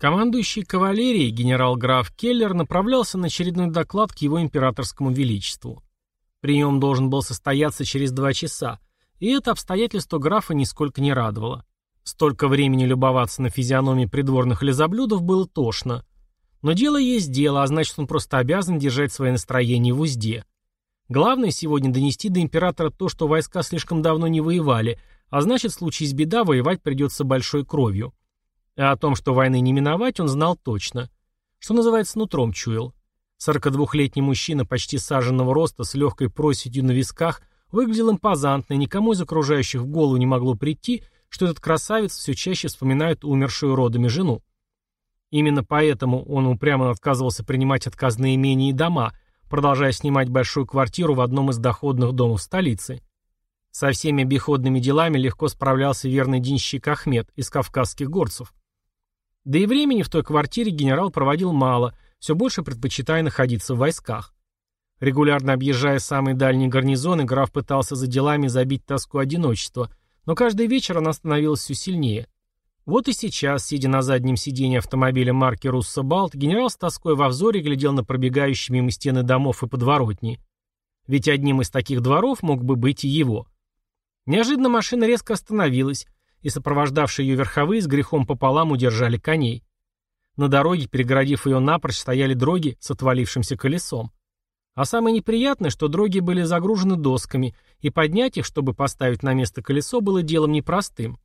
Командующий кавалерией генерал-граф Келлер направлялся на очередной доклад к его императорскому величеству. Прием должен был состояться через два часа, и это обстоятельство графа нисколько не радовало. Столько времени любоваться на физиономии придворных лизоблюдов было тошно. Но дело есть дело, а значит он просто обязан держать свое настроение в узде. Главное сегодня донести до императора то, что войска слишком давно не воевали, а значит, в случае беда воевать придется большой кровью. А о том, что войны не миновать, он знал точно. Что называется, нутром чуял. 42-летний мужчина почти саженного роста с легкой проседью на висках выглядел импозантно, и никому из окружающих в голову не могло прийти, что этот красавец все чаще вспоминает умершую родами жену. Именно поэтому он упрямо отказывался принимать отказные имения и дома, продолжая снимать большую квартиру в одном из доходных домов столицы. Со всеми обиходными делами легко справлялся верный денщик Ахмед из кавказских горцев. Да и времени в той квартире генерал проводил мало, все больше предпочитая находиться в войсках. Регулярно объезжая самые дальние гарнизоны, граф пытался за делами забить тоску одиночества, но каждый вечер она становилась все сильнее. Вот и сейчас, сидя на заднем сиденье автомобиля марки «Русса Балт», генерал с тоской во взоре глядел на пробегающие мимо стены домов и подворотни. Ведь одним из таких дворов мог бы быть и его. Неожиданно машина резко остановилась, и сопровождавшие ее верховые с грехом пополам удержали коней. На дороге, перегородив ее напрочь, стояли дроги с отвалившимся колесом. А самое неприятное, что дроги были загружены досками, и поднять их, чтобы поставить на место колесо, было делом непростым.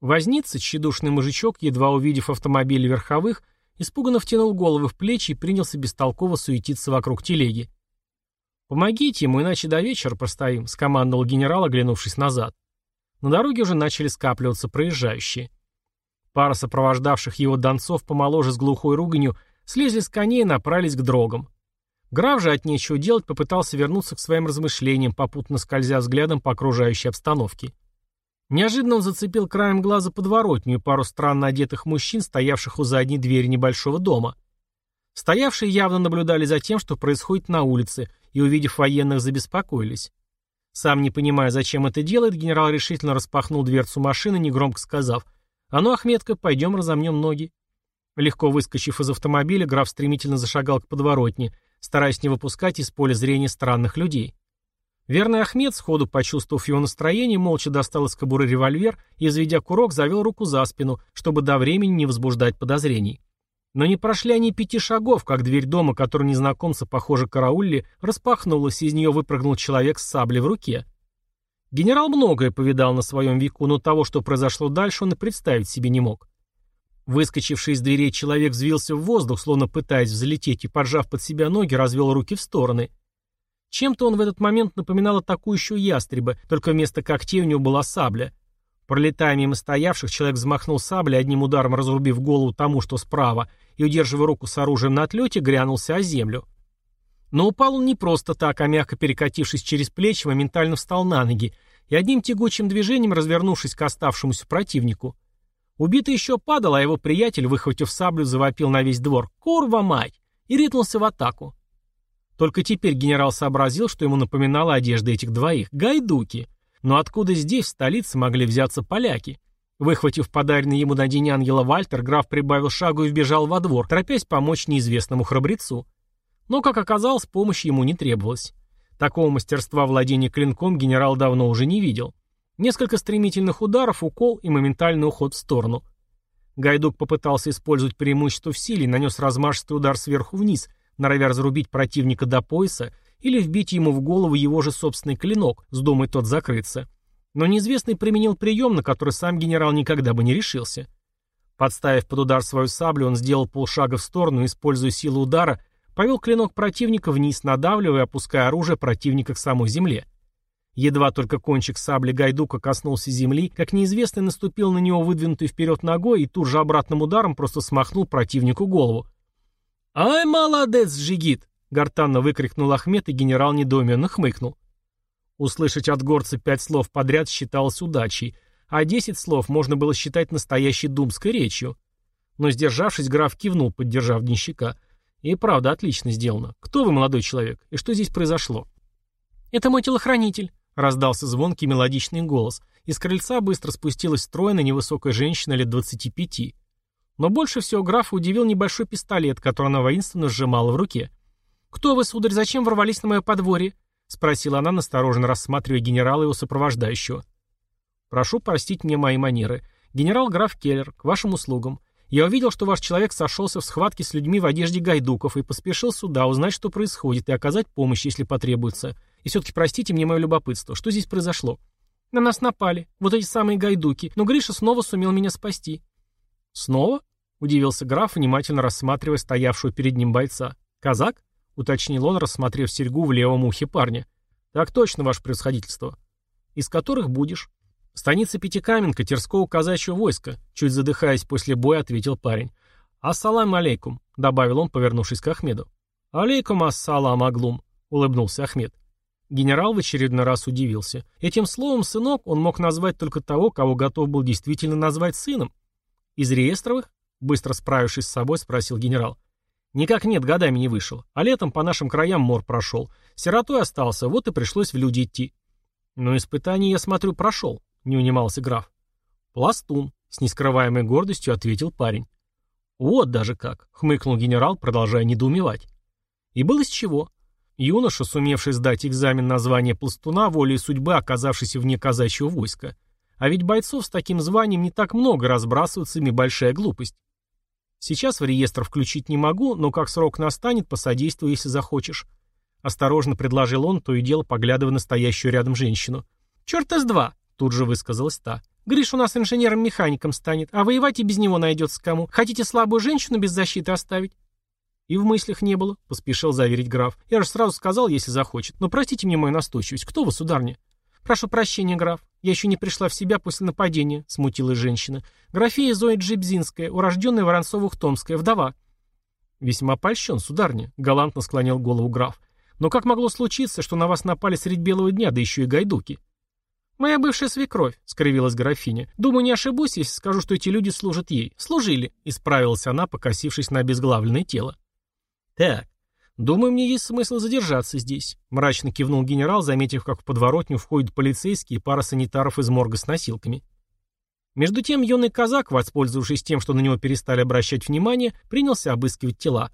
Возница, тщедушный мужичок, едва увидев автомобиль верховых, испуганно втянул головы в плечи и принялся бестолково суетиться вокруг телеги. «Помогите ему, иначе до вечера простоим», — скомандовал генерал, оглянувшись назад. На дороге уже начали скапливаться проезжающие. Пара сопровождавших его донцов помоложе с глухой руганью слезли с коней и направились к дрогам. Граф же от нечего делать попытался вернуться к своим размышлениям, попутно скользя взглядом по окружающей обстановке. Неожиданно он зацепил краем глаза подворотню и пару странно одетых мужчин, стоявших у задней двери небольшого дома. Стоявшие явно наблюдали за тем, что происходит на улице, и, увидев военных, забеспокоились. Сам не понимая, зачем это делает, генерал решительно распахнул дверцу машины, негромко сказав «А ну, Ахметка, пойдем разомнем ноги». Легко выскочив из автомобиля, граф стремительно зашагал к подворотне, стараясь не выпускать из поля зрения странных людей. Верный Ахмед, сходу почувствовав его настроение, молча достал из кобуры револьвер и, изведя курок, завел руку за спину, чтобы до времени не возбуждать подозрений. Но не прошли они пяти шагов, как дверь дома, который незнакомцы, похоже, караулли, распахнулась, и из нее выпрыгнул человек с саблей в руке. Генерал многое повидал на своем веку, но того, что произошло дальше, он и представить себе не мог. Выскочивший из дверей человек взвился в воздух, словно пытаясь взлететь, и, поджав под себя ноги, развел руки в стороны. Чем-то он в этот момент напоминал атакующего ястреба, только вместо когтей у него была сабля. Пролетая мимо стоявших, человек взмахнул саблей, одним ударом разрубив голову тому, что справа, и, удерживая руку с оружием на отлете, грянулся о землю. Но упал он не просто так, а мягко перекатившись через плечи, моментально встал на ноги и одним тягучим движением развернувшись к оставшемуся противнику. Убитый еще падал, а его приятель, выхватив саблю, завопил на весь двор «Курва, мать!» и ринулся в атаку. Только теперь генерал сообразил, что ему напоминала одежда этих двоих – гайдуки. Но откуда здесь, в столице, могли взяться поляки? Выхватив подаренный ему на день ангела Вальтер, граф прибавил шагу и вбежал во двор, торопясь помочь неизвестному храбрецу. Но, как оказалось, помощи ему не требовалось. Такого мастерства владения клинком генерал давно уже не видел. Несколько стремительных ударов, укол и моментальный уход в сторону. Гайдук попытался использовать преимущество в силе и нанес размашистый удар сверху вниз, норовя разрубить противника до пояса или вбить ему в голову его же собственный клинок, вздумай тот закрыться. Но неизвестный применил прием, на который сам генерал никогда бы не решился. Подставив под удар свою саблю, он сделал полшага в сторону используя силу удара, повел клинок противника вниз, надавливая опуская оружие противника к самой земле. Едва только кончик сабли Гайдука коснулся земли, как неизвестный наступил на него выдвинутый вперед ногой и тут же обратным ударом просто смахнул противнику голову. «Ай, молодец, Жигит!» — гортанно выкрикнул Ахмед, и генерал недоуменно хмыкнул. Услышать от горца пять слов подряд считалось удачей, а десять слов можно было считать настоящей думской речью. Но, сдержавшись, граф кивнул, поддержав денщика. И правда, отлично сделано. Кто вы, молодой человек, и что здесь произошло? «Это мой телохранитель», — раздался звонкий мелодичный голос. Из крыльца быстро спустилась стройная невысокая женщина лет двадцати пяти. Но больше всего графа удивил небольшой пистолет, который она воинственно сжимала в руке. «Кто вы, сударь, зачем ворвались на мое подворье?» — спросила она, настороженно рассматривая генерала и его сопровождающего. «Прошу простить мне мои манеры. Генерал граф Келлер, к вашим услугам. Я увидел, что ваш человек сошелся в схватке с людьми в одежде гайдуков и поспешил сюда узнать, что происходит, и оказать помощь, если потребуется. И все-таки простите мне мое любопытство. Что здесь произошло? На нас напали. Вот эти самые гайдуки. Но Гриша снова сумел меня спасти. Снова? Удивился граф, внимательно рассматривая стоявшего перед ним бойца. Казак? Уточнил он, рассмотрев серьгу в левом ухе парня. Так точно, ваше превосходительство. Из которых будешь? «Станица Пятикаменка, Терского казачьего войска», чуть задыхаясь после боя, ответил парень. «Ассалам алейкум», — добавил он, повернувшись к Ахмеду. «Алейкум ассалам аглум», — улыбнулся Ахмед. Генерал в очередной раз удивился. Этим словом «сынок» он мог назвать только того, кого готов был действительно назвать сыном. «Из реестровых?» — быстро справившись с собой, спросил генерал. «Никак нет, годами не вышел. А летом по нашим краям мор прошел. Сиротой остался, вот и пришлось в люди идти». «Но испытание, я смотрю, прошел не унимался граф. «Пластун», — с нескрываемой гордостью ответил парень. «Вот даже как», — хмыкнул генерал, продолжая недоумевать. И было с чего. Юноша, сумевший сдать экзамен на звание пластуна, волей судьбы оказавшийся вне казачьего войска. А ведь бойцов с таким званием не так много, разбрасываться ими большая глупость. Сейчас в реестр включить не могу, но как срок настанет, посодействую, если захочешь. Осторожно предложил он, то и дело поглядывая на стоящую рядом женщину. «Черт из два!» Тут же высказалась та. «Гриш у нас инженером-механиком станет, а воевать и без него найдется кому. Хотите слабую женщину без защиты оставить?» «И в мыслях не было», — поспешил заверить граф. «Я же сразу сказал, если захочет. Но простите мне мою настойчивость. Кто вы, сударня?» «Прошу прощения, граф. Я еще не пришла в себя после нападения», — смутилась женщина. «Графия Зоя Джибзинская, урожденная Воронцова-Ухтомская, вдова». «Весьма польщен, сударня», — галантно склонил голову граф. «Но как могло случиться, что на вас напали средь белого дня, да еще и гайдуки?» «Моя бывшая свекровь», — скривилась графиня. «Думаю, не ошибусь, если скажу, что эти люди служат ей. Служили», — исправилась она, покосившись на обезглавленное тело. «Так, думаю, мне есть смысл задержаться здесь», — мрачно кивнул генерал, заметив, как в подворотню входят полицейские и пара санитаров из морга с носилками. Между тем юный казак, воспользовавшись тем, что на него перестали обращать внимание, принялся обыскивать тела.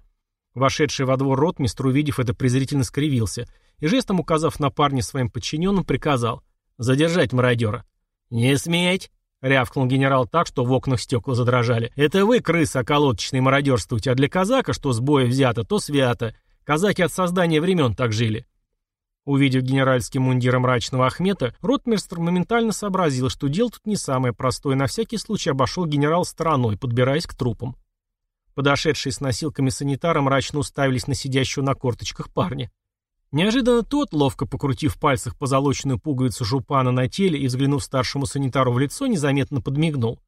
Вошедший во двор ротмистр, увидев это, презрительно скривился и, жестом указав на парня своим подчиненным, приказал — «Задержать мародера». «Не сметь!» — рявкнул генерал так, что в окнах стекла задрожали. «Это вы, крыса околоточный, мародерствуете, а для казака, что с боя взято, то свято. Казаки от создания времен так жили». Увидев генеральский мундир мрачного Ахмета, ротмистр моментально сообразил, что дело тут не самое простое, на всякий случай обошел генерал стороной, подбираясь к трупам. Подошедшие с носилками санитара мрачно уставились на сидящего на корточках парня. Неожиданно тот, ловко покрутив в пальцах позолоченную пуговицу жупана на теле и взглянув старшему санитару в лицо, незаметно подмигнул.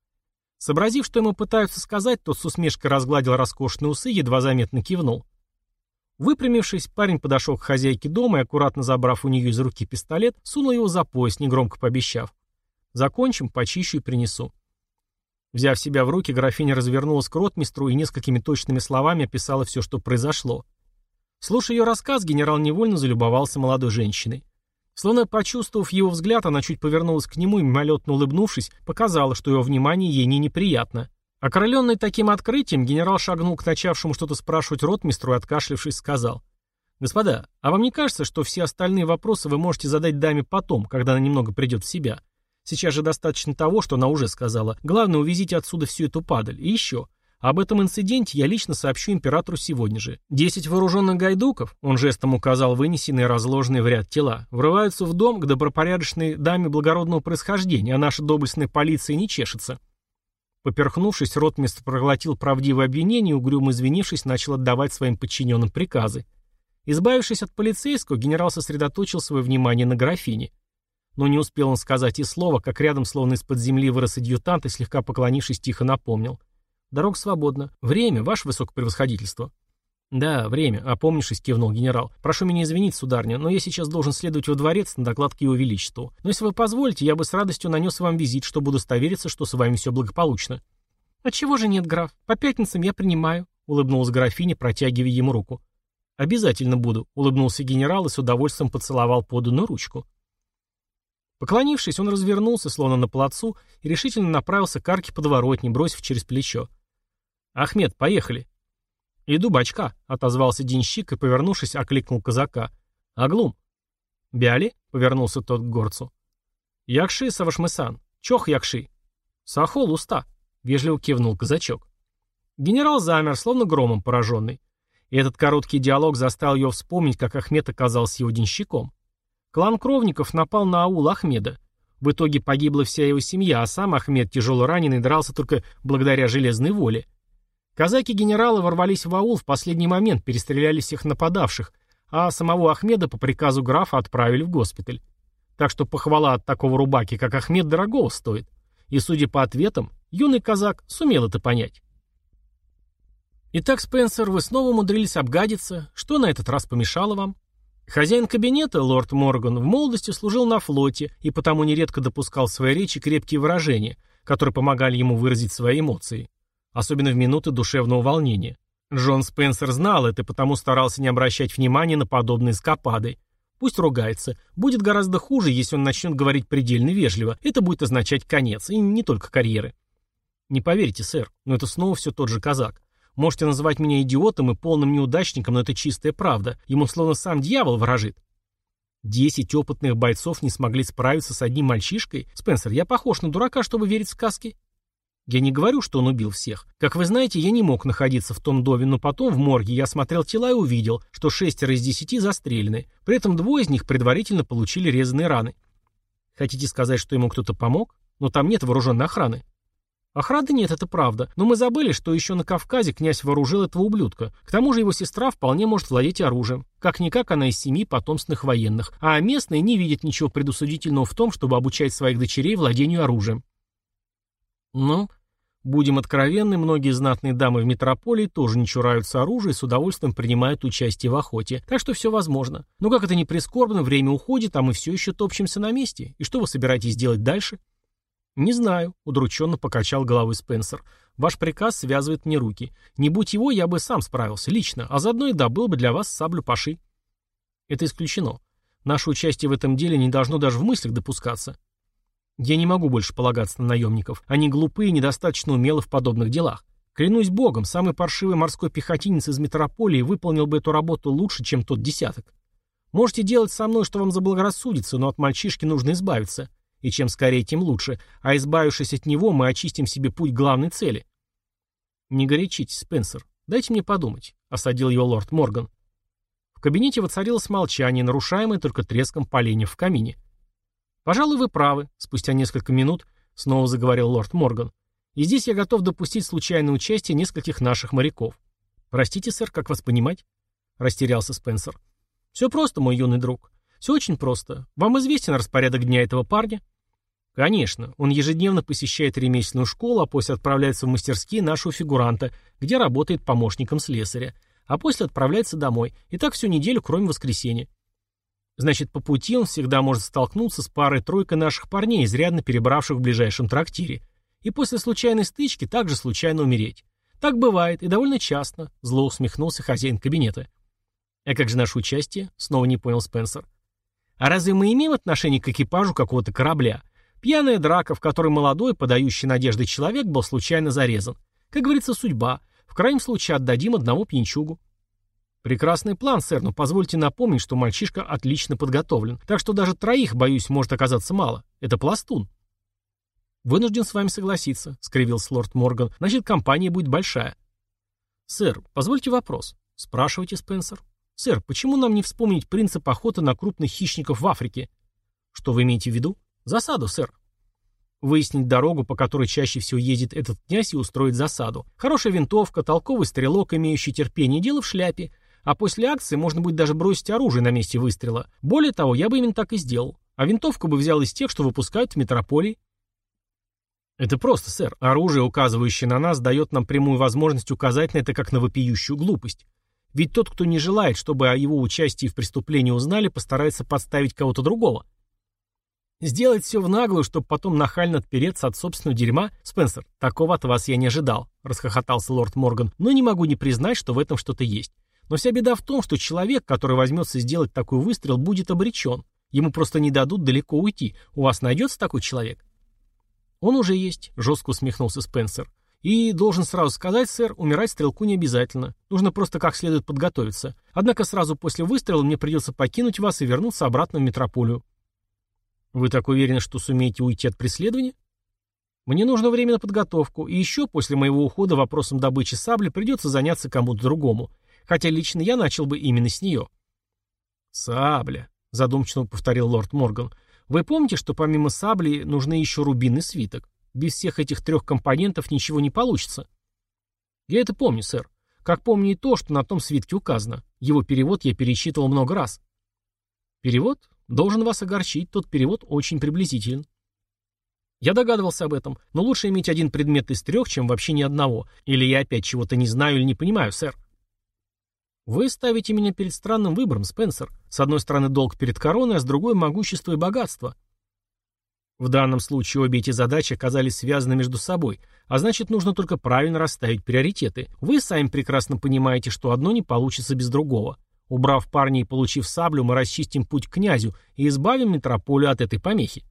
Сообразив, что ему пытаются сказать, тот с усмешкой разгладил роскошные усы и едва заметно кивнул. Выпрямившись, парень подошел к хозяйке дома и, аккуратно забрав у нее из руки пистолет, сунул его за пояс, негромко пообещав. «Закончим, почищу и принесу». Взяв себя в руки, графиня развернулась к ротмистру и несколькими точными словами описала все, что произошло. Слушая ее рассказ, генерал невольно залюбовался молодой женщиной. Словно почувствовав его взгляд, она чуть повернулась к нему и, мимолетно улыбнувшись, показала, что его внимание ей не неприятно. Окрыленный таким открытием, генерал шагнул к начавшему что-то спрашивать ротмистру и, откашлившись, сказал. «Господа, а вам не кажется, что все остальные вопросы вы можете задать даме потом, когда она немного придет в себя? Сейчас же достаточно того, что она уже сказала. Главное, увезите отсюда всю эту падаль. И еще. Об этом инциденте я лично сообщу императору сегодня же. Десять вооруженных гайдуков, он жестом указал вынесенные разложенные в ряд тела, врываются в дом к добропорядочной даме благородного происхождения, а наша доблестная полиция не чешется. Поперхнувшись, ротмистр проглотил правдивое обвинение и, угрюмо извинившись, начал отдавать своим подчиненным приказы. Избавившись от полицейского, генерал сосредоточил свое внимание на графине. Но не успел он сказать и слова, как рядом, словно из-под земли, вырос адъютант и, слегка поклонившись, тихо напомнил. Дорога свободна. Время, ваше высокопревосходительство. Да, время, опомнившись, кивнул генерал. Прошу меня извинить, сударня, но я сейчас должен следовать во дворец на доклад к его величеству. Но если вы позволите, я бы с радостью нанес вам визит, чтобы удостовериться, что с вами все благополучно. Отчего же нет, граф? По пятницам я принимаю, улыбнулась графиня, протягивая ему руку. «Обязательно буду», — улыбнулся генерал и с удовольствием поцеловал поданную ручку. Поклонившись, он развернулся, словно на плацу, и решительно направился к арке подворотни, бросив через плечо. «Ахмед, поехали!» «Иду, бачка», — отозвался денщик и, повернувшись, окликнул казака. «Аглум!» «Бяли?» — повернулся тот к горцу. «Якши, Савашмысан! Чох якши!» «Сахол, уста!» — вежливо кивнул казачок. Генерал замер, словно громом пораженный. И этот короткий диалог заставил его вспомнить, как Ахмед оказался его денщиком. Клан Кровников напал на аул Ахмеда. В итоге погибла вся его семья, а сам Ахмед, тяжело раненый, дрался только благодаря железной воле. Казаки-генералы ворвались в аул в последний момент, перестреляли всех нападавших, а самого Ахмеда по приказу графа отправили в госпиталь. Так что похвала от такого рубаки, как Ахмед, дорогого стоит. И, судя по ответам, юный казак сумел это понять. Итак, Спенсер, вы снова умудрились обгадиться. Что на этот раз помешало вам? Хозяин кабинета, лорд Морган, в молодости служил на флоте и потому нередко допускал в своей речи крепкие выражения, которые помогали ему выразить свои эмоции, особенно в минуты душевного волнения. Джон Спенсер знал это потому старался не обращать внимания на подобные скопады. Пусть ругается. Будет гораздо хуже, если он начнет говорить предельно вежливо. Это будет означать конец, и не только карьеры. Не поверите, сэр, но это снова все тот же казак. Можете называть меня идиотом и полным неудачником, но это чистая правда. Ему словно сам дьявол ворожит. Десять опытных бойцов не смогли справиться с одним мальчишкой? Спенсер, я похож на дурака, чтобы верить в сказки? Я не говорю, что он убил всех. Как вы знаете, я не мог находиться в том доме, но потом в морге я смотрел тела и увидел, что шестеро из десяти застрелены. При этом двое из них предварительно получили резаные раны. Хотите сказать, что ему кто-то помог? Но там нет вооруженной охраны. Охраны нет, это правда, но мы забыли, что еще на Кавказе князь вооружил этого ублюдка. К тому же его сестра вполне может владеть оружием. Как-никак она из семьи потомственных военных, а местные не видят ничего предусудительного в том, чтобы обучать своих дочерей владению оружием. Ну, будем откровенны, многие знатные дамы в метрополии тоже не чураются оружия и с удовольствием принимают участие в охоте, так что все возможно. Но как это не прискорбно, время уходит, а мы все еще топчемся на месте. И что вы собираетесь делать дальше? «Не знаю», — удрученно покачал головой Спенсер. «Ваш приказ связывает мне руки. Не будь его, я бы сам справился, лично, а заодно и добыл бы для вас саблю паши». «Это исключено. Наше участие в этом деле не должно даже в мыслях допускаться. Я не могу больше полагаться на наемников. Они глупые и недостаточно умелы в подобных делах. Клянусь богом, самый паршивый морской пехотинец из метрополии выполнил бы эту работу лучше, чем тот десяток. Можете делать со мной, что вам заблагорассудится, но от мальчишки нужно избавиться. И чем скорее, тем лучше. А избавившись от него, мы очистим себе путь к главной цели. Не горячитесь, Спенсер. Дайте мне подумать, осадил его лорд Морган. В кабинете воцарилось молчание, нарушаемое только треском поленьев в камине. «Пожалуй, вы правы», — спустя несколько минут снова заговорил лорд Морган. «И здесь я готов допустить случайное участие нескольких наших моряков». «Простите, сэр, как вас понимать?» — растерялся Спенсер. «Все просто, мой юный друг. Все очень просто. Вам известен распорядок дня этого парня? Конечно. Он ежедневно посещает ремесленную школу, а после отправляется в мастерские нашего фигуранта, где работает помощником слесаря. А после отправляется домой. И так всю неделю, кроме воскресенья. Значит, по пути он всегда может столкнуться с парой-тройкой наших парней, изрядно перебравших в ближайшем трактире. И после случайной стычки также случайно умереть. Так бывает, и довольно часто, зло усмехнулся хозяин кабинета. А как же наше участие? Снова не понял Спенсер. А разве мы имеем отношение к экипажу какого-то корабля? Пьяная драка, в которой молодой, подающий надежды человек был случайно зарезан. Как говорится, судьба. В крайнем случае отдадим одного пьянчугу. Прекрасный план, сэр, но позвольте напомнить, что мальчишка отлично подготовлен. Так что даже троих, боюсь, может оказаться мало. Это пластун. Вынужден с вами согласиться, скривился лорд Морган. Значит, компания будет большая. Сэр, позвольте вопрос. Спрашивайте, Спенсер. «Сэр, почему нам не вспомнить принцип охоты на крупных хищников в Африке?» «Что вы имеете в виду?» «Засаду, сэр». Выяснить дорогу, по которой чаще всего ездит этот князь и устроить засаду. Хорошая винтовка, толковый стрелок, имеющий терпение, дело в шляпе. А после акции можно будет даже бросить оружие на месте выстрела. Более того, я бы именно так и сделал. А винтовку бы взял из тех, что выпускают в метрополии. Это просто, сэр. Оружие, указывающее на нас, дает нам прямую возможность указать на это как на вопиющую глупость. Ведь тот, кто не желает, чтобы о его участии в преступлении узнали, постарается подставить кого-то другого. Сделать все в наглую, чтобы потом нахально отпереться от собственного дерьма? Спенсер, такого от вас я не ожидал, расхохотался лорд Морган, но не могу не признать, что в этом что-то есть. Но вся беда в том, что человек, который возьмется сделать такой выстрел, будет обречен. Ему просто не дадут далеко уйти. У вас найдется такой человек? Он уже есть, жестко усмехнулся Спенсер. И должен сразу сказать, сэр, умирать стрелку не обязательно. Нужно просто как следует подготовиться. Однако сразу после выстрела мне придется покинуть вас и вернуться обратно в метрополию. Вы так уверены, что сумеете уйти от преследования? Мне нужно время на подготовку, и еще после моего ухода вопросом добычи сабли придется заняться кому-то другому. Хотя лично я начал бы именно с нее. Сабля, задумчиво повторил лорд Морган. Вы помните, что помимо сабли нужны еще рубинный свиток? Без всех этих трех компонентов ничего не получится. Я это помню, сэр. Как помню и то, что на том свитке указано. Его перевод я перечитывал много раз. Перевод? Должен вас огорчить, тот перевод очень приблизителен. Я догадывался об этом, но лучше иметь один предмет из трех, чем вообще ни одного. Или я опять чего-то не знаю или не понимаю, сэр. Вы ставите меня перед странным выбором, Спенсер. С одной стороны долг перед короной, а с другой могущество и богатство. В данном случае обе эти задачи оказались связаны между собой, а значит, нужно только правильно расставить приоритеты. Вы сами прекрасно понимаете, что одно не получится без другого. Убрав парня и получив саблю, мы расчистим путь к князю и избавим метрополию от этой помехи.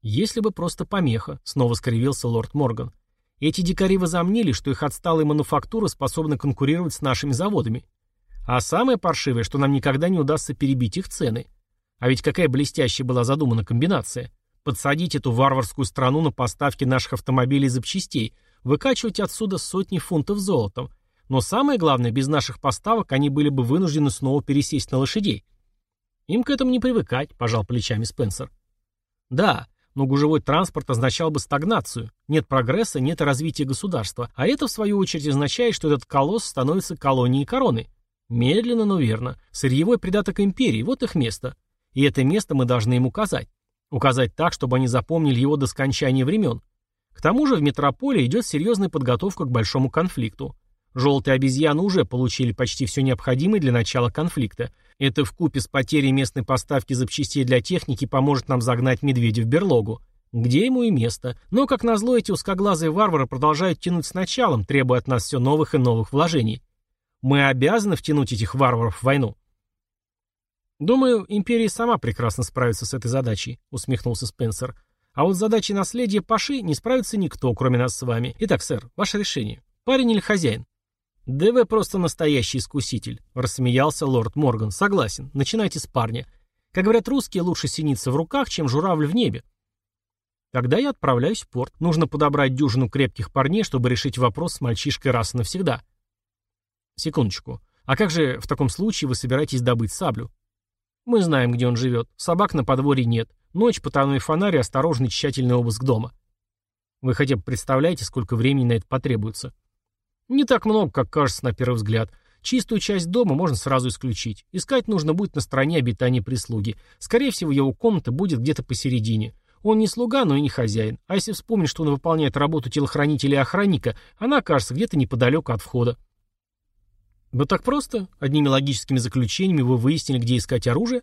Если бы просто помеха, снова скривился лорд Морган. Эти дикари возомнили, что их отсталые мануфактуры способны конкурировать с нашими заводами. А самое паршивое, что нам никогда не удастся перебить их цены. А ведь какая блестящая была задумана комбинация – подсадить эту варварскую страну на поставки наших автомобилей и запчастей, выкачивать отсюда сотни фунтов золотом. Но самое главное, без наших поставок они были бы вынуждены снова пересесть на лошадей. Им к этому не привыкать, пожал плечами Спенсер. Да, но гужевой транспорт означал бы стагнацию. Нет прогресса, нет развития государства. А это, в свою очередь, означает, что этот колосс становится колонией короны. Медленно, но верно. Сырьевой придаток империи, вот их место. И это место мы должны им указать. Указать так, чтобы они запомнили его до скончания времен. К тому же в метрополии идет серьезная подготовка к большому конфликту. Желтые обезьяны уже получили почти все необходимое для начала конфликта. Это в купе с потерей местной поставки запчастей для техники поможет нам загнать медведя в берлогу. Где ему и место. Но, как назло, эти узкоглазые варвары продолжают тянуть с началом, требуя от нас все новых и новых вложений. Мы обязаны втянуть этих варваров в войну. «Думаю, империя сама прекрасно справится с этой задачей», — усмехнулся Спенсер. «А вот с задачей наследия Паши не справится никто, кроме нас с вами. Итак, сэр, ваше решение. Парень или хозяин?» «Да вы просто настоящий искуситель», — рассмеялся лорд Морган. «Согласен. Начинайте с парня. Как говорят русские, лучше синица в руках, чем журавль в небе». Тогда я отправляюсь в порт. Нужно подобрать дюжину крепких парней, чтобы решить вопрос с мальчишкой раз и навсегда. Секундочку. А как же в таком случае вы собираетесь добыть саблю? Мы знаем, где он живет. Собак на подворье нет. Ночь, потайной фонарь и осторожный тщательный обыск дома. Вы хотя бы представляете, сколько времени на это потребуется? Не так много, как кажется на первый взгляд. Чистую часть дома можно сразу исключить. Искать нужно будет на стороне обитания прислуги. Скорее всего, его комната будет где-то посередине. Он не слуга, но и не хозяин. А если вспомнить, что он выполняет работу телохранителя и охранника, она окажется где-то неподалеку от входа. Вот так просто? Одними логическими заключениями вы выяснили, где искать оружие?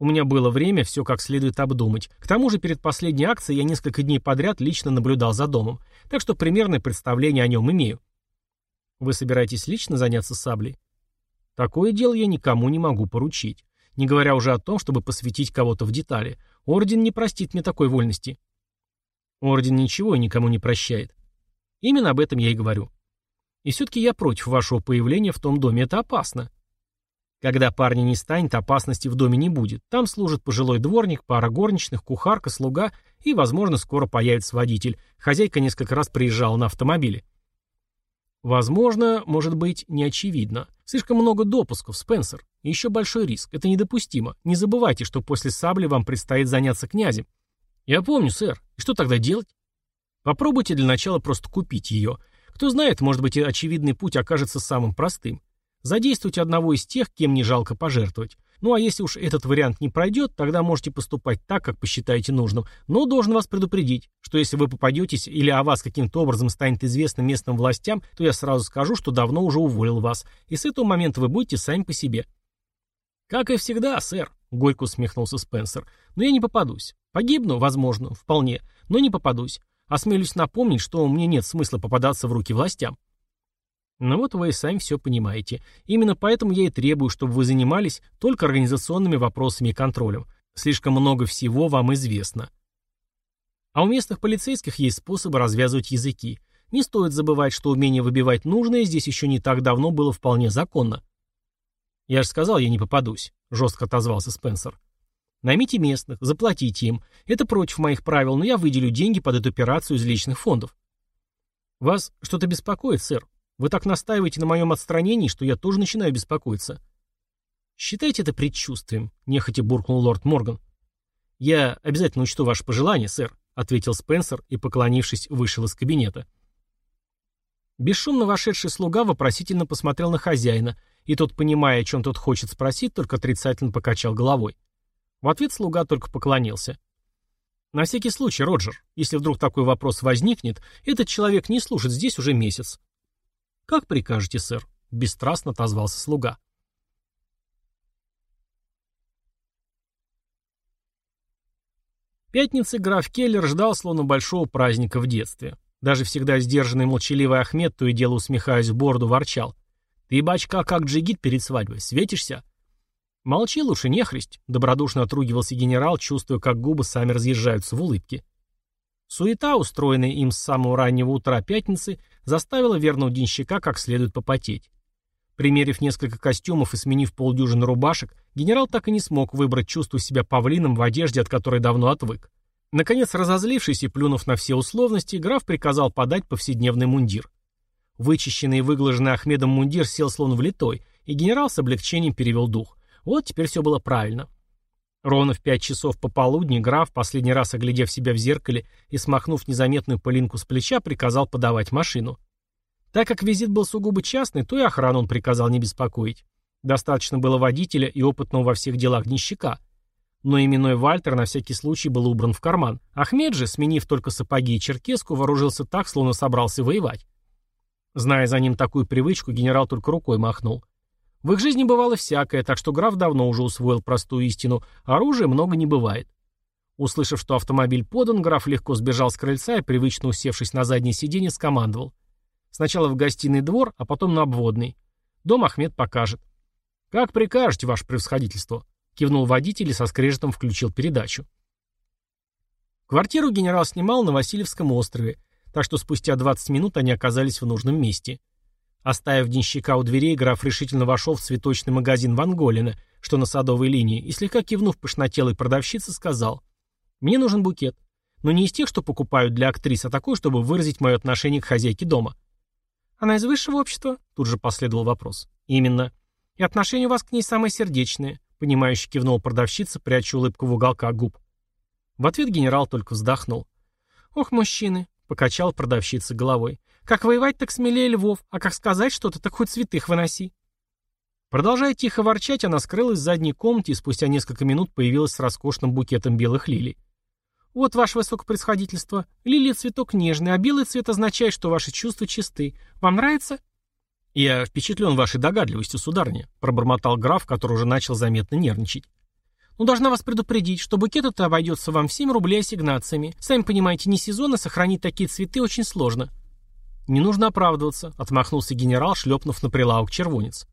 У меня было время все как следует обдумать. К тому же перед последней акцией я несколько дней подряд лично наблюдал за домом, так что примерное представление о нем имею. Вы собираетесь лично заняться саблей? Такое дело я никому не могу поручить. Не говоря уже о том, чтобы посвятить кого-то в детали. Орден не простит мне такой вольности. Орден ничего и никому не прощает. Именно об этом я и говорю. И все-таки я против вашего появления в том доме. Это опасно. Когда парня не станет, опасности в доме не будет. Там служит пожилой дворник, пара горничных, кухарка, слуга и, возможно, скоро появится водитель. Хозяйка несколько раз приезжала на автомобиле. Возможно, может быть, не очевидно. Слишком много допусков, Спенсер. Еще большой риск. Это недопустимо. Не забывайте, что после сабли вам предстоит заняться князем. Я помню, сэр. И что тогда делать? Попробуйте для начала просто купить ее. Кто знает, может быть, очевидный путь окажется самым простым. Задействуйте одного из тех, кем не жалко пожертвовать. Ну а если уж этот вариант не пройдет, тогда можете поступать так, как посчитаете нужным. Но должен вас предупредить, что если вы попадетесь или о вас каким-то образом станет известно местным властям, то я сразу скажу, что давно уже уволил вас, и с этого момента вы будете сами по себе. «Как и всегда, сэр», — горько усмехнулся Спенсер. «Но я не попадусь. Погибну, возможно, вполне, но не попадусь. Осмелюсь напомнить, что мне нет смысла попадаться в руки властям. Ну вот вы и сами все понимаете. Именно поэтому я и требую, чтобы вы занимались только организационными вопросами и контролем. Слишком много всего вам известно. А у местных полицейских есть способы развязывать языки. Не стоит забывать, что умение выбивать нужное здесь еще не так давно было вполне законно. «Я же сказал, я не попадусь», — жестко отозвался Спенсер. «Наймите местных, заплатите им. Это против моих правил, но я выделю деньги под эту операцию из личных фондов». «Вас что-то беспокоит, сэр? Вы так настаиваете на моем отстранении, что я тоже начинаю беспокоиться». «Считайте это предчувствием», — нехотя буркнул лорд Морган. «Я обязательно учту ваше пожелание, сэр», — ответил Спенсер и, поклонившись, вышел из кабинета. Бесшумно вошедший слуга вопросительно посмотрел на хозяина, и тот, понимая, о чем тот хочет спросить, только отрицательно покачал головой. В ответ слуга только поклонился. «На всякий случай, Роджер, если вдруг такой вопрос возникнет, этот человек не служит здесь уже месяц». «Как прикажете, сэр?» — бесстрастно отозвался слуга. Пятницы граф Келлер ждал словно большого праздника в детстве. Даже всегда сдержанный молчаливый Ахмед то и дело усмехаясь в бороду ворчал. «Ты, бачка, как джигит перед свадьбой, светишься?» «Молчи лучше, нехристь», — добродушно отругивался генерал, чувствуя, как губы сами разъезжаются в улыбке. Суета, устроенная им с самого раннего утра пятницы, заставила верного денщика как следует попотеть. Примерив несколько костюмов и сменив полдюжины рубашек, генерал так и не смог выбрать чувство себя павлином в одежде, от которой давно отвык. Наконец, разозлившись и плюнув на все условности, граф приказал подать повседневный мундир. Вычищенный и выглаженный Ахмедом мундир сел словно влитой, и генерал с облегчением перевел дух. Вот теперь все было правильно. Ровно в пять часов пополудни граф, последний раз оглядев себя в зеркале и смахнув незаметную пылинку с плеча, приказал подавать машину. Так как визит был сугубо частный, то и охрану он приказал не беспокоить. Достаточно было водителя и опытного во всех делах денщика. Но именной Вальтер на всякий случай был убран в карман. Ахмед же, сменив только сапоги и черкеску, вооружился так, словно собрался воевать. Зная за ним такую привычку, генерал только рукой махнул. В их жизни бывало всякое, так что граф давно уже усвоил простую истину – оружия много не бывает. Услышав, что автомобиль подан, граф легко сбежал с крыльца и, привычно усевшись на заднее сиденье, скомандовал. Сначала в гостиный двор, а потом на обводный. Дом Ахмед покажет. «Как прикажете, ваше превосходительство?» Кивнул водитель и со скрежетом включил передачу. Квартиру генерал снимал на Васильевском острове, так что спустя 20 минут они оказались в нужном месте. Оставив денщика у дверей, граф решительно вошел в цветочный магазин Ванголина, что на садовой линии, и слегка кивнув пышнотелой продавщице, сказал «Мне нужен букет, но не из тех, что покупают для актрис, а такой, чтобы выразить мое отношение к хозяйке дома». «Она из высшего общества?» Тут же последовал вопрос. «Именно. И отношение у вас к ней самое сердечное», понимающе кивнул продавщица, пряча улыбку в уголках губ. В ответ генерал только вздохнул. «Ох, мужчины!» — покачал продавщица головой. «Как воевать, так смелее львов, а как сказать что-то, так хоть святых выноси». Продолжая тихо ворчать, она скрылась в задней комнате и спустя несколько минут появилась с роскошным букетом белых лилий. «Вот ваше высокопроисходительство. Лилия цветок нежный, а белый цвет означает, что ваши чувства чисты. Вам нравится?» «Я впечатлен вашей догадливостью, сударыня», — пробормотал граф, который уже начал заметно нервничать. «Ну, должна вас предупредить, что букет это обойдется вам в 7 рублей ассигнациями. Сами понимаете, не сезон, а сохранить такие цветы очень сложно». «Не нужно оправдываться», — отмахнулся генерал, шлепнув на прилавок червонец.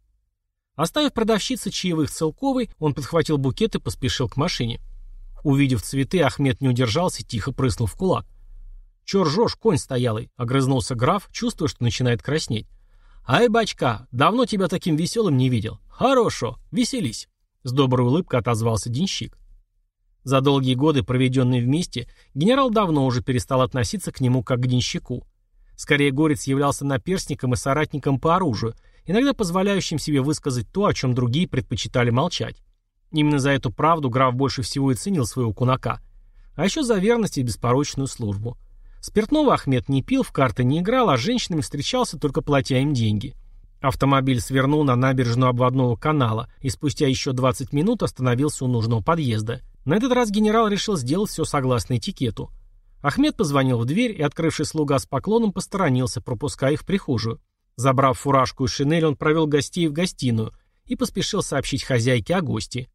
Оставив продавщице чаевых целковой, он подхватил букет и поспешил к машине. Увидев цветы, Ахмед не удержался тихо прыснул в кулак. «Чё ржёшь, конь стоялый?» — огрызнулся граф, чувствуя, что начинает краснеть. «Ай, бачка, давно тебя таким веселым не видел. Хорошо, веселись!» С доброй улыбкой отозвался денщик. За долгие годы, проведенные вместе, генерал давно уже перестал относиться к нему как к денщику. Скорее, Горец являлся наперстником и соратником по оружию, иногда позволяющим себе высказать то, о чем другие предпочитали молчать. Именно за эту правду граф больше всего и ценил своего кунака. А еще за верность и беспорочную службу. Спиртного Ахмед не пил, в карты не играл, а с женщинами встречался, только платя им деньги. Автомобиль свернул на набережную обводного канала и спустя еще 20 минут остановился у нужного подъезда. На этот раз генерал решил сделать все согласно этикету. Ахмед позвонил в дверь, и открывший слуга с поклоном посторонился, пропуская их в прихожую. Забрав фуражку и шинель, он провел гостей в гостиную и поспешил сообщить хозяйке о гости.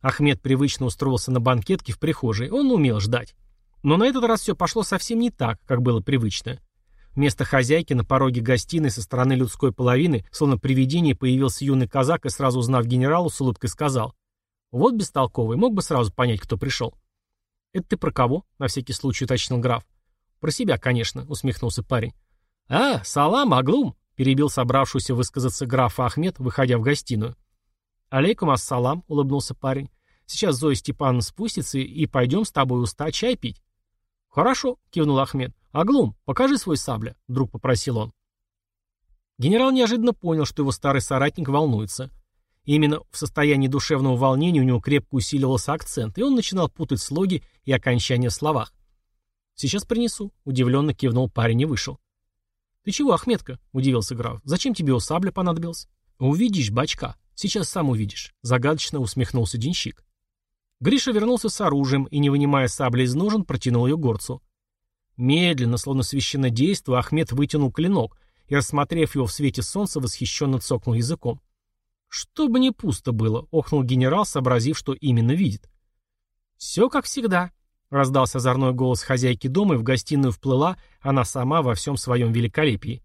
Ахмед привычно устроился на банкетке в прихожей, он умел ждать. Но на этот раз все пошло совсем не так, как было привычно. Вместо хозяйки на пороге гостиной со стороны людской половины, словно привидение, появился юный казак и, сразу узнав генералу, с улыбкой сказал. «Вот бестолковый, мог бы сразу понять, кто пришел». «Это ты про кого?» — на всякий случай уточнил граф. «Про себя, конечно», — усмехнулся парень. «А, салам, Аглум!» — перебил собравшуюся высказаться граф Ахмед, выходя в гостиную. «Алейкум ассалам», — улыбнулся парень. «Сейчас Зоя Степановна спустится и пойдем с тобой уста чай пить». «Хорошо», — кивнул Ахмед. «Аглум, покажи свой сабля», — вдруг попросил он. Генерал неожиданно понял, что его старый соратник волнуется. Именно в состоянии душевного волнения у него крепко усиливался акцент, и он начинал путать слоги и окончания в словах. «Сейчас принесу», — удивленно кивнул парень и вышел. «Ты чего, Ахметка?» — удивился граф. «Зачем тебе у сабля понадобилось?» «Увидишь, бачка. Сейчас сам увидишь», — загадочно усмехнулся денщик. Гриша вернулся с оружием и, не вынимая сабли из ножен, протянул ее горцу. Медленно, словно священное действо, Ахмед вытянул клинок и, рассмотрев его в свете солнца, восхищенно цокнул языком. «Что бы не пусто было», — охнул генерал, сообразив, что именно видит. «Все как всегда», — раздался озорной голос хозяйки дома, и в гостиную вплыла она сама во всем своем великолепии.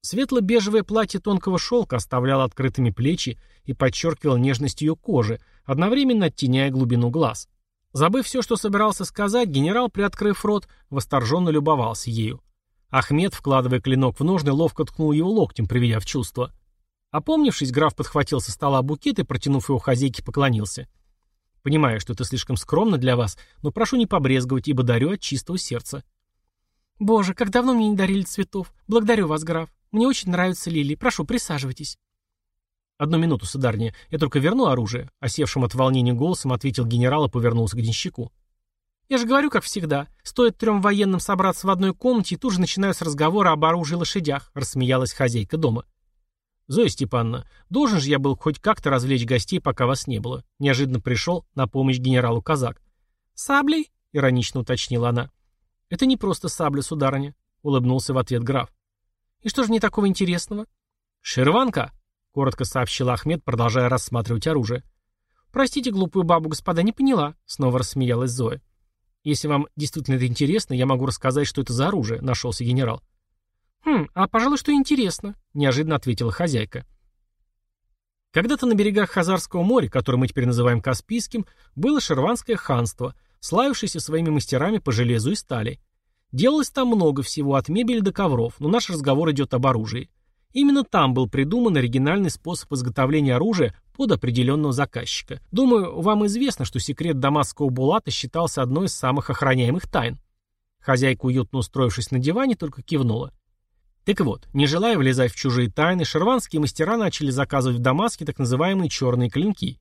Светло-бежевое платье тонкого шелка оставляло открытыми плечи и подчеркивало нежность ее кожи, одновременно оттеняя глубину глаз. Забыв все, что собирался сказать, генерал, приоткрыв рот, восторженно любовался ею. Ахмед, вкладывая клинок в ножны, ловко ткнул его локтем, приведя в чувство. Опомнившись, граф подхватил со стола букет и, протянув его хозяйке, поклонился. «Понимаю, что это слишком скромно для вас, но прошу не побрезговать, ибо дарю от чистого сердца». «Боже, как давно мне не дарили цветов. Благодарю вас, граф. Мне очень нравятся лилии. Прошу, присаживайтесь». «Одну минуту, сударыня. Я только верну оружие», — осевшим от волнения голосом ответил генерал и повернулся к денщику. «Я же говорю, как всегда. Стоит трем военным собраться в одной комнате, и тут же начинаются разговоры об оружии и лошадях», — рассмеялась хозяйка дома. «Зоя Степановна, должен же я был хоть как-то развлечь гостей, пока вас не было». Неожиданно пришел на помощь генералу казак. «Саблей?» — иронично уточнила она. «Это не просто сабля, сударыня», — улыбнулся в ответ граф. «И что же не такого интересного?» «Шерванка», — коротко сообщил Ахмед, продолжая рассматривать оружие. «Простите, глупую бабу, господа, не поняла», — снова рассмеялась Зоя. «Если вам действительно это интересно, я могу рассказать, что это за оружие», — нашелся генерал. «Хм, а, пожалуй, что интересно», — неожиданно ответила хозяйка. Когда-то на берегах Хазарского моря, которое мы теперь называем Каспийским, было Шерванское ханство, славившееся своими мастерами по железу и стали. Делалось там много всего, от мебели до ковров, но наш разговор идет об оружии. Именно там был придуман оригинальный способ изготовления оружия под определенного заказчика. Думаю, вам известно, что секрет дамасского булата считался одной из самых охраняемых тайн. Хозяйка, уютно устроившись на диване, только кивнула. Так вот, не желая влезать в чужие тайны, шерванские мастера начали заказывать в Дамаске так называемые черные клинки.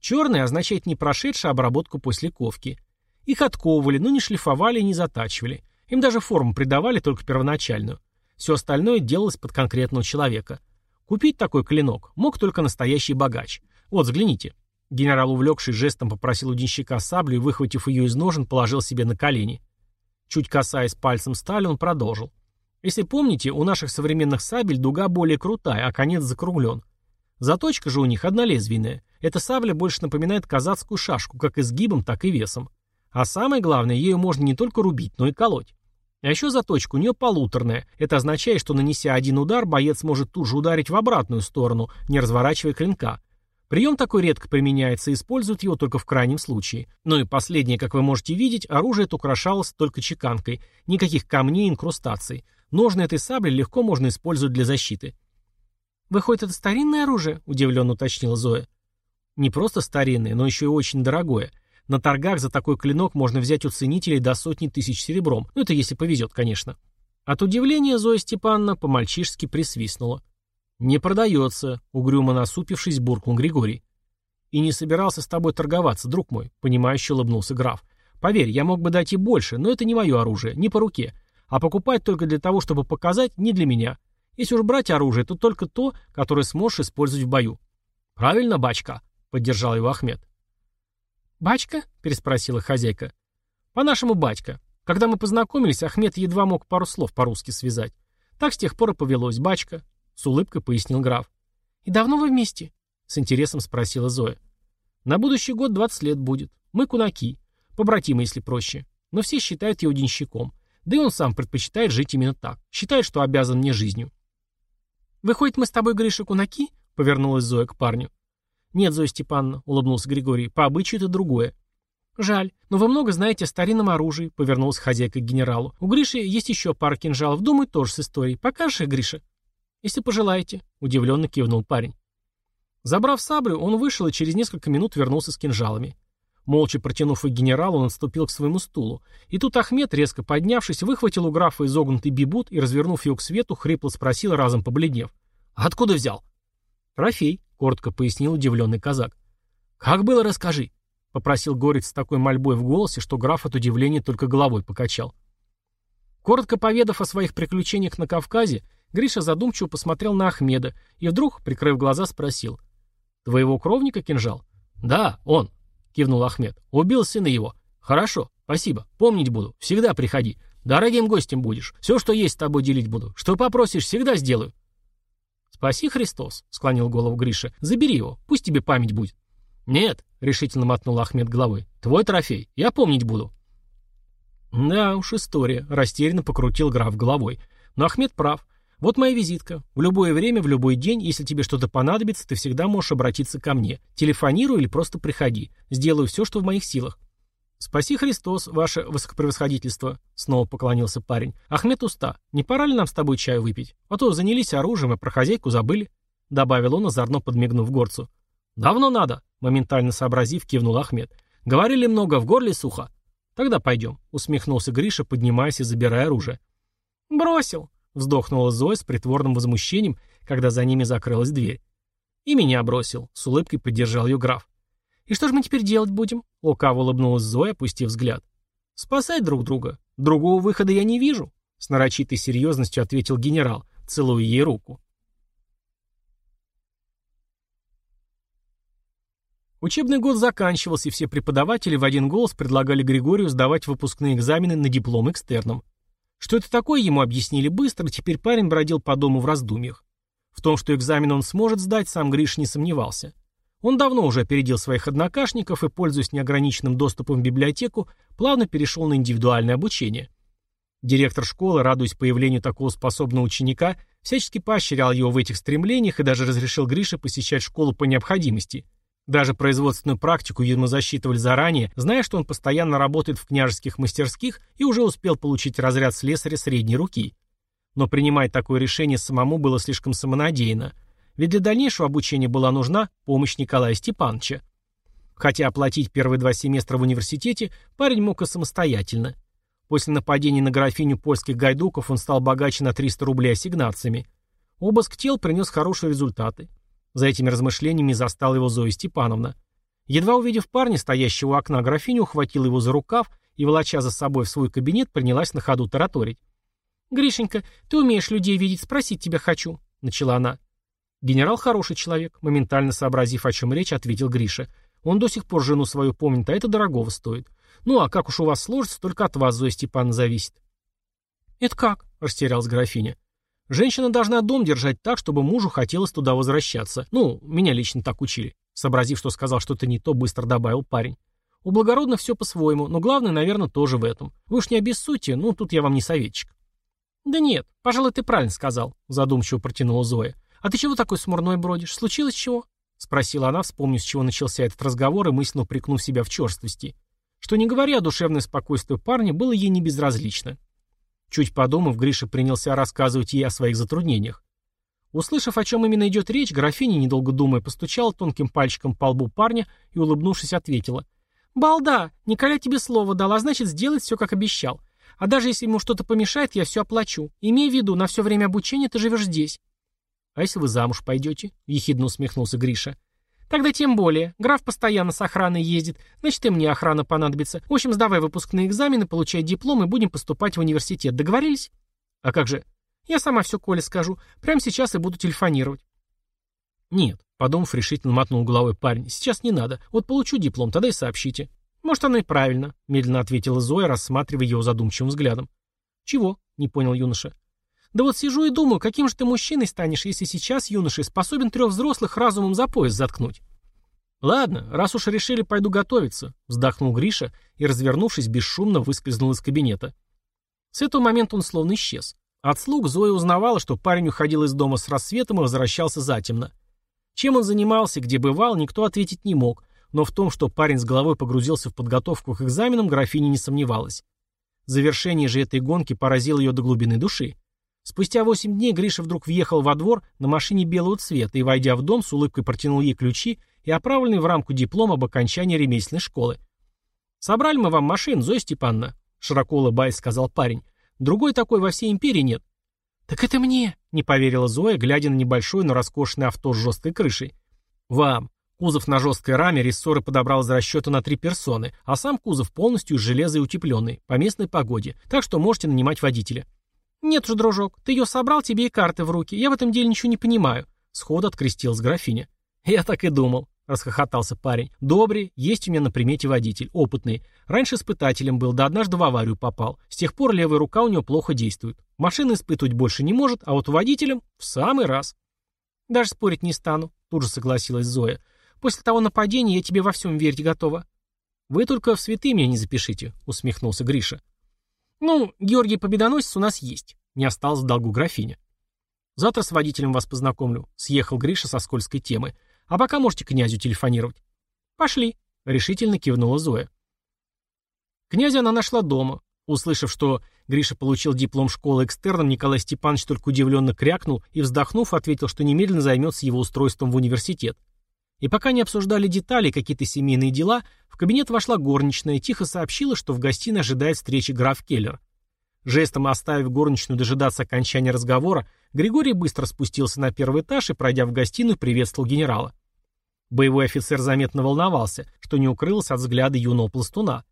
Черные означает не прошедшая обработку после ковки. Их отковывали, но не шлифовали и не затачивали. Им даже форму придавали только первоначальную. Все остальное делалось под конкретного человека. Купить такой клинок мог только настоящий богач. Вот, взгляните. Генерал, увлекший жестом, попросил у денщика саблю и, выхватив ее из ножен, положил себе на колени. Чуть касаясь пальцем стали, он продолжил. Если помните, у наших современных сабель дуга более крутая, а конец закруглен. Заточка же у них однолезвийная. Эта сабля больше напоминает казацкую шашку, как изгибом, так и весом. А самое главное, ею можно не только рубить, но и колоть. А еще заточка у нее полуторная. Это означает, что нанеся один удар, боец может тут же ударить в обратную сторону, не разворачивая клинка. Прием такой редко применяется и используют его только в крайнем случае. Ну и последнее, как вы можете видеть, оружие это украшалось только чеканкой. Никаких камней и инкрустаций. Ножны этой сабли легко можно использовать для защиты. «Выходит, это старинное оружие?» – удивленно уточнила Зоя. «Не просто старинное, но еще и очень дорогое. На торгах за такой клинок можно взять у ценителей до сотни тысяч серебром. Ну, это если повезет, конечно». От удивления Зоя Степановна по-мальчишески присвистнула. «Не продается», — угрюмо насупившись, буркнул Григорий. «И не собирался с тобой торговаться, друг мой», — понимающе улыбнулся граф. «Поверь, я мог бы дать и больше, но это не мое оружие, не по руке. А покупать только для того, чтобы показать, не для меня. Если уж брать оружие, то только то, которое сможешь использовать в бою. Правильно, бачка? Поддержал его Ахмед. Бачка? Переспросила хозяйка. По-нашему батька. Когда мы познакомились, Ахмед едва мог пару слов по-русски связать. Так с тех пор и повелось бачка. С улыбкой пояснил граф. И давно вы вместе? С интересом спросила Зоя. На будущий год 20 лет будет. Мы кунаки. Побратимы, если проще. Но все считают его денщиком. Да и он сам предпочитает жить именно так. Считает, что обязан мне жизнью. «Выходит, мы с тобой, Гриша, кунаки?» — повернулась Зоя к парню. «Нет, Зоя Степановна», — улыбнулся Григорий, — «по обычаю это другое». «Жаль, но вы много знаете о старинном оружии», — повернулась хозяйка к генералу. «У Гриши есть еще пара кинжалов, думаю, тоже с историей. Покажешь их, Гриша?» «Если пожелаете», — удивленно кивнул парень. Забрав саблю, он вышел и через несколько минут вернулся с кинжалами. Молча протянув их генералу, он отступил к своему стулу. И тут Ахмед, резко поднявшись, выхватил у графа изогнутый бибут и, развернув его к свету, хрипло спросил, разом побледнев. «Откуда взял?» «Трофей», — коротко пояснил удивленный казак. «Как было, расскажи», — попросил горец с такой мольбой в голосе, что граф от удивления только головой покачал. Коротко поведав о своих приключениях на Кавказе, Гриша задумчиво посмотрел на Ахмеда и вдруг, прикрыв глаза, спросил. «Твоего кровника кинжал?» «Да, он», кивнул Ахмед. «Убил сына его. Хорошо, спасибо. Помнить буду. Всегда приходи. Дорогим гостем будешь. Все, что есть, с тобой делить буду. Что попросишь, всегда сделаю». «Спаси Христос», — склонил голову Гриша. «Забери его. Пусть тебе память будет». «Нет», — решительно мотнул Ахмед головой. «Твой трофей. Я помнить буду». «Да уж, история», — растерянно покрутил граф головой. «Но Ахмед прав. Вот моя визитка. В любое время, в любой день, если тебе что-то понадобится, ты всегда можешь обратиться ко мне. Телефонируй или просто приходи. Сделаю все, что в моих силах. «Спаси Христос, ваше высокопревосходительство», — снова поклонился парень. «Ахмед уста. Не пора ли нам с тобой чаю выпить? А то занялись оружием, и про хозяйку забыли», — добавил он, озорно подмигнув горцу. «Давно надо», — моментально сообразив, кивнул Ахмед. «Говорили много, в горле сухо». «Тогда пойдем», — усмехнулся Гриша, поднимаясь и забирая оружие. «Бросил», Вздохнула Зоя с притворным возмущением, когда за ними закрылась дверь. И меня бросил. С улыбкой поддержал ее граф. «И что же мы теперь делать будем?» Лукаво улыбнулась Зоя, опустив взгляд. «Спасать друг друга. Другого выхода я не вижу», — с нарочитой серьезностью ответил генерал, целуя ей руку. Учебный год заканчивался, и все преподаватели в один голос предлагали Григорию сдавать выпускные экзамены на диплом экстерном. Что это такое, ему объяснили быстро, теперь парень бродил по дому в раздумьях. В том, что экзамен он сможет сдать, сам Гриш не сомневался. Он давно уже опередил своих однокашников и, пользуясь неограниченным доступом в библиотеку, плавно перешел на индивидуальное обучение. Директор школы, радуясь появлению такого способного ученика, всячески поощрял его в этих стремлениях и даже разрешил Грише посещать школу по необходимости – даже производственную практику ему засчитывали заранее, зная, что он постоянно работает в княжеских мастерских и уже успел получить разряд слесаря средней руки. Но принимать такое решение самому было слишком самонадеянно, ведь для дальнейшего обучения была нужна помощь Николая Степановича. Хотя оплатить первые два семестра в университете парень мог и самостоятельно. После нападения на графиню польских гайдуков он стал богаче на 300 рублей ассигнациями. Обыск тел принес хорошие результаты. За этими размышлениями застал его Зоя Степановна. Едва увидев парня, стоящего у окна, графиня ухватила его за рукав и, волоча за собой в свой кабинет, принялась на ходу тараторить. «Гришенька, ты умеешь людей видеть, спросить тебя хочу», — начала она. «Генерал хороший человек», — моментально сообразив, о чем речь, ответил Гриша. «Он до сих пор жену свою помнит, а это дорогого стоит. Ну, а как уж у вас сложится, только от вас, Зоя Степановна, зависит». «Это как?» — растерялась графиня. Женщина должна дом держать так, чтобы мужу хотелось туда возвращаться. Ну, меня лично так учили. Сообразив, что сказал что-то не то, быстро добавил парень. У благородных все по-своему, но главное, наверное, тоже в этом. Вы уж не обессудьте, ну, тут я вам не советчик. Да нет, пожалуй, ты правильно сказал, задумчиво протянула Зоя. А ты чего такой смурной бродишь? Случилось чего? Спросила она, вспомнив, с чего начался этот разговор и мысленно упрекнув себя в черствости. Что не говоря о душевное спокойствие парня, было ей не безразлично. Чуть подумав, Гриша принялся рассказывать ей о своих затруднениях. Услышав, о чем именно идет речь, графиня, недолго думая, постучала тонким пальчиком по лбу парня и, улыбнувшись, ответила. «Балда! Николя тебе слово дал, а значит, сделать все, как обещал. А даже если ему что-то помешает, я все оплачу. Имей в виду, на все время обучения ты живешь здесь». «А если вы замуж пойдете?» — ехидно усмехнулся Гриша. Тогда тем более. Граф постоянно с охраной ездит. Значит, и мне охрана понадобится. В общем, сдавай выпускные экзамены, получай диплом и будем поступать в университет. Договорились? А как же? Я сама все Коле скажу. Прямо сейчас и буду телефонировать. Нет, подумав, решительно мотнул головой парень. Сейчас не надо. Вот получу диплом, тогда и сообщите. Может, оно и правильно, медленно ответила Зоя, рассматривая его задумчивым взглядом. Чего? Не понял юноша. Да вот сижу и думаю, каким же ты мужчиной станешь, если сейчас юноша способен трех взрослых разумом за пояс заткнуть. Ладно, раз уж решили, пойду готовиться, вздохнул Гриша и, развернувшись, бесшумно выскользнул из кабинета. С этого момента он словно исчез. От слуг Зоя узнавала, что парень уходил из дома с рассветом и возвращался затемно. Чем он занимался, где бывал, никто ответить не мог, Но в том, что парень с головой погрузился в подготовку к экзаменам, графиня не сомневалась. Завершение же этой гонки поразило ее до глубины души. Спустя восемь дней Гриша вдруг въехал во двор на машине белого цвета и, войдя в дом, с улыбкой протянул ей ключи и оправленный в рамку диплом об окончании ремесленной школы. «Собрали мы вам машину, Зоя Степановна», — широко улыбаясь, сказал парень. «Другой такой во всей империи нет». «Так это мне», — не поверила Зоя, глядя на небольшое, но роскошное авто с жесткой крышей. «Вам». Кузов на жесткой раме рессоры подобрал из расчета на три персоны, а сам кузов полностью из железа и утепленный, по местной погоде, так что можете нанимать водителя. «Нет уж, дружок, ты ее собрал, тебе и карты в руки, я в этом деле ничего не понимаю», — сходу открестилась графиня. «Я так и думал», — расхохотался парень. «Добрый, есть у меня на примете водитель, опытный. Раньше испытателем был, да однажды в аварию попал. С тех пор левая рука у него плохо действует. Машины испытывать больше не может, а вот водителем в самый раз». «Даже спорить не стану», — тут же согласилась Зоя. После того нападения я тебе во всем верить готова». «Вы только в святые меня не запишите», — усмехнулся Гриша. «Ну, Георгий Победоносец у нас есть», — не осталось в долгу графиня. «Завтра с водителем вас познакомлю», — съехал Гриша со скользкой темы. «А пока можете князю телефонировать». «Пошли», — решительно кивнула Зоя. Князя она нашла дома. Услышав, что Гриша получил диплом школы экстерном, Николай Степанович только удивленно крякнул и, вздохнув, ответил, что немедленно займется его устройством в университет. И пока не обсуждали детали, какие-то семейные дела, в кабинет вошла горничная и тихо сообщила, что в гостиной ожидает встречи граф Келлер. Жестом оставив горничную дожидаться окончания разговора, Григорий быстро спустился на первый этаж и, пройдя в гостиную, приветствовал генерала. Боевой офицер заметно волновался, что не укрылся от взгляда юного пластуна.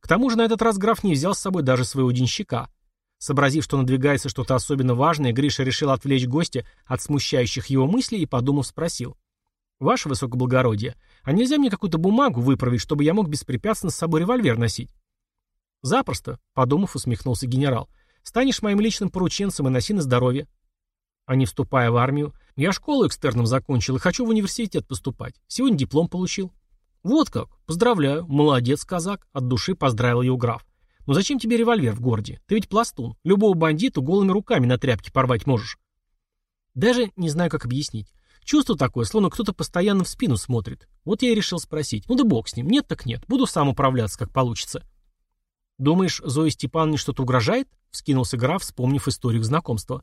К тому же на этот раз граф не взял с собой даже своего денщика. Сообразив, что надвигается что-то особенно важное, Гриша решил отвлечь гостя от смущающих его мыслей и, подумав, спросил. «Ваше высокоблагородие, а нельзя мне какую-то бумагу выправить, чтобы я мог беспрепятственно с собой револьвер носить?» «Запросто», — подумав, усмехнулся генерал. «Станешь моим личным порученцем и носи на здоровье». А не вступая в армию, я школу экстерном закончил и хочу в университет поступать. Сегодня диплом получил. Вот как. Поздравляю. Молодец, казак. От души поздравил его граф. Но зачем тебе револьвер в городе? Ты ведь пластун. Любого бандиту голыми руками на тряпке порвать можешь. Даже не знаю, как объяснить. Чувство такое, словно кто-то постоянно в спину смотрит. Вот я и решил спросить. Ну да бог с ним, нет так нет, буду сам управляться, как получится. «Думаешь, Зоя Степановне что-то угрожает?» — вскинулся граф, вспомнив историю знакомства.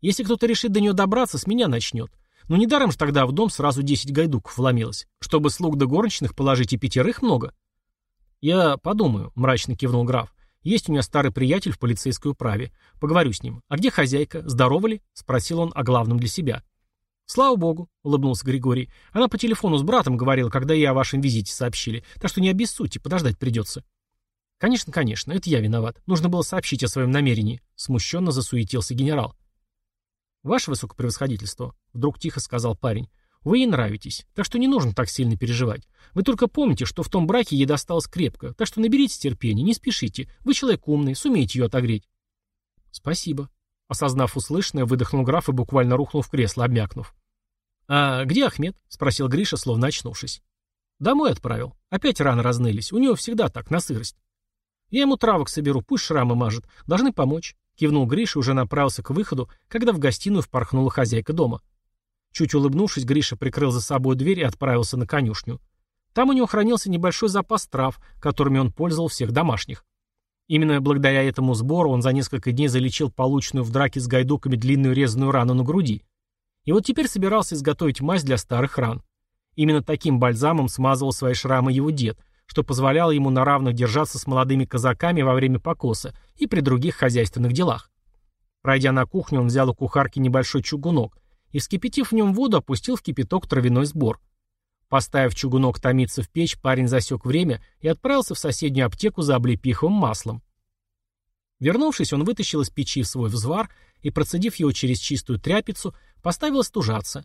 «Если кто-то решит до нее добраться, с меня начнет. Но недаром же тогда в дом сразу десять гайдуков вломилось. Чтобы слуг до горничных положить и пятерых много». «Я подумаю», — мрачно кивнул граф. «Есть у меня старый приятель в полицейской управе. Поговорю с ним. А где хозяйка? Здорова ли?» — спросил он о главном для себя. «Слава богу», — улыбнулся Григорий. «Она по телефону с братом говорила, когда ей о вашем визите сообщили. Так что не обессудьте, подождать придется». «Конечно, конечно, это я виноват. Нужно было сообщить о своем намерении», — смущенно засуетился генерал. «Ваше высокопревосходительство», — вдруг тихо сказал парень, — «вы ей нравитесь, так что не нужно так сильно переживать. Вы только помните, что в том браке ей досталось крепко, так что наберитесь терпения, не спешите. Вы человек умный, сумеете ее отогреть». «Спасибо», Осознав услышанное, выдохнул граф и буквально рухнул в кресло, обмякнув. «А где Ахмед?» — спросил Гриша, словно очнувшись. «Домой отправил. Опять раны разнылись. У него всегда так, на сырость. Я ему травок соберу, пусть шрамы мажет. Должны помочь». Кивнул Гриша и уже направился к выходу, когда в гостиную впорхнула хозяйка дома. Чуть улыбнувшись, Гриша прикрыл за собой дверь и отправился на конюшню. Там у него хранился небольшой запас трав, которыми он пользовал всех домашних. Именно благодаря этому сбору он за несколько дней залечил полученную в драке с гайдуками длинную резаную рану на груди. И вот теперь собирался изготовить мазь для старых ран. Именно таким бальзамом смазывал свои шрамы его дед, что позволяло ему на равных держаться с молодыми казаками во время покоса и при других хозяйственных делах. Пройдя на кухню, он взял у кухарки небольшой чугунок и, вскипятив в нем воду, опустил в кипяток травяной сбор. Поставив чугунок томиться в печь, парень засек время и отправился в соседнюю аптеку за облепиховым маслом. Вернувшись, он вытащил из печи свой взвар и, процедив его через чистую тряпицу, поставил стужаться.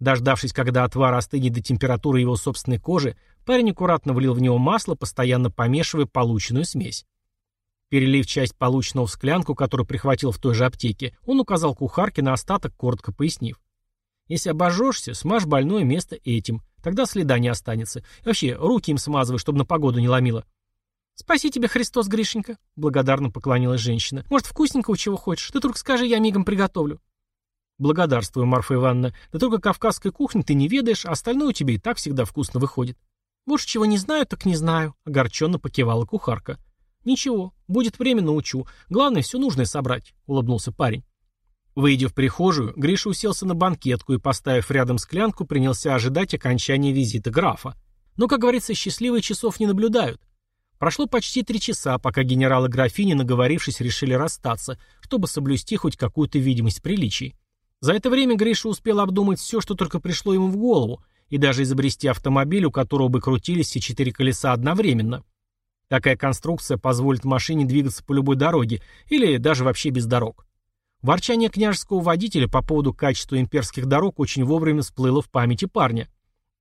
Дождавшись, когда отвар остынет до температуры его собственной кожи, парень аккуратно влил в него масло, постоянно помешивая полученную смесь. Перелив часть полученного в склянку, которую прихватил в той же аптеке, он указал кухарке на остаток, коротко пояснив. «Если обожжешься, смажь больное место этим. Тогда следа не останется. И вообще, руки им смазывай, чтобы на погоду не ломило. «Спаси тебя, Христос, Гришенька!» — благодарно поклонилась женщина. «Может, вкусненького чего хочешь? Ты только скажи, я мигом приготовлю». «Благодарствую, Марфа Ивановна. Да только кавказской кухни ты не ведаешь, а остальное у тебя и так всегда вкусно выходит». «Вот чего не знаю, так не знаю», — огорченно покивала кухарка. «Ничего, будет время, научу. Главное, все нужное собрать», — улыбнулся парень. Выйдя в прихожую, Гриша уселся на банкетку и, поставив рядом склянку, принялся ожидать окончания визита графа. Но, как говорится, счастливые часов не наблюдают. Прошло почти три часа, пока генерал и графиня, наговорившись, решили расстаться, чтобы соблюсти хоть какую-то видимость приличий. За это время Гриша успел обдумать все, что только пришло ему в голову, и даже изобрести автомобиль, у которого бы крутились все четыре колеса одновременно. Такая конструкция позволит машине двигаться по любой дороге или даже вообще без дорог. Ворчание княжеского водителя по поводу качества имперских дорог очень вовремя всплыло в памяти парня.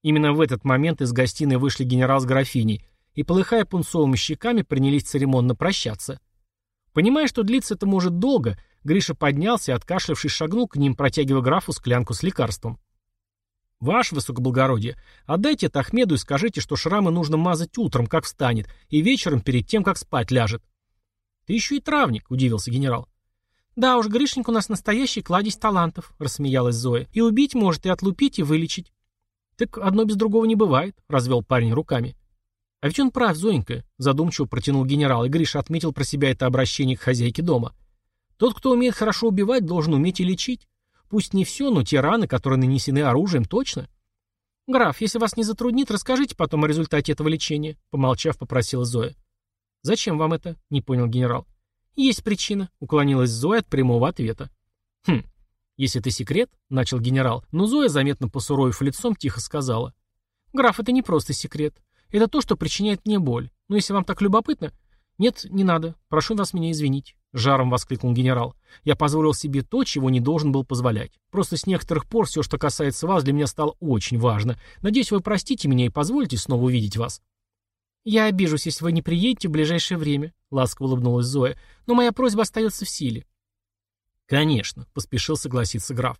Именно в этот момент из гостиной вышли генерал с графиней и, полыхая пунцовыми щеками, принялись церемонно прощаться. Понимая, что длиться это может долго, Гриша поднялся и, откашлявшись, шагнул к ним, протягивая графу склянку с лекарством. «Ваше высокоблагородие, отдайте это Ахмеду и скажите, что шрамы нужно мазать утром, как встанет, и вечером перед тем, как спать ляжет». «Ты еще и травник», — удивился генерал. «Да уж, Гришенька у нас настоящий кладезь талантов», — рассмеялась Зоя. «И убить может, и отлупить, и вылечить». «Так одно без другого не бывает», — развел парень руками. «А ведь он прав, Зоенька», — задумчиво протянул генерал, и Гриша отметил про себя это обращение к хозяйке дома. «Тот, кто умеет хорошо убивать, должен уметь и лечить. Пусть не все, но те раны, которые нанесены оружием, точно. «Граф, если вас не затруднит, расскажите потом о результате этого лечения», — помолчав, попросила Зоя. «Зачем вам это?» — не понял генерал. «Есть причина», — уклонилась Зоя от прямого ответа. «Хм, если это секрет», — начал генерал, но Зоя, заметно посуровив лицом, тихо сказала. «Граф, это не просто секрет. Это то, что причиняет мне боль. Но если вам так любопытно...» «Нет, не надо. Прошу вас меня извинить. Жаром воскликнул генерал. Я позволил себе то, чего не должен был позволять. Просто с некоторых пор все, что касается вас, для меня стало очень важно. Надеюсь, вы простите меня и позволите снова увидеть вас. Я обижусь, если вы не приедете в ближайшее время, ласково улыбнулась Зоя, но моя просьба остается в силе. Конечно, поспешил согласиться граф.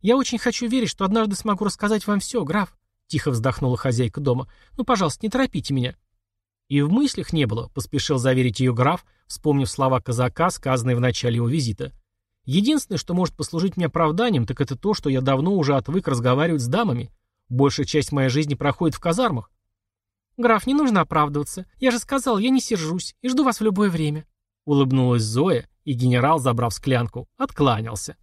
Я очень хочу верить, что однажды смогу рассказать вам все, граф, тихо вздохнула хозяйка дома. Ну, пожалуйста, не торопите меня. И в мыслях не было, поспешил заверить ее граф, вспомнив слова казака, сказанные в начале его визита. Единственное, что может послужить мне оправданием, так это то, что я давно уже отвык разговаривать с дамами. Большая часть моей жизни проходит в казармах. «Граф, не нужно оправдываться. Я же сказал, я не сержусь и жду вас в любое время». Улыбнулась Зоя, и генерал, забрав склянку, откланялся.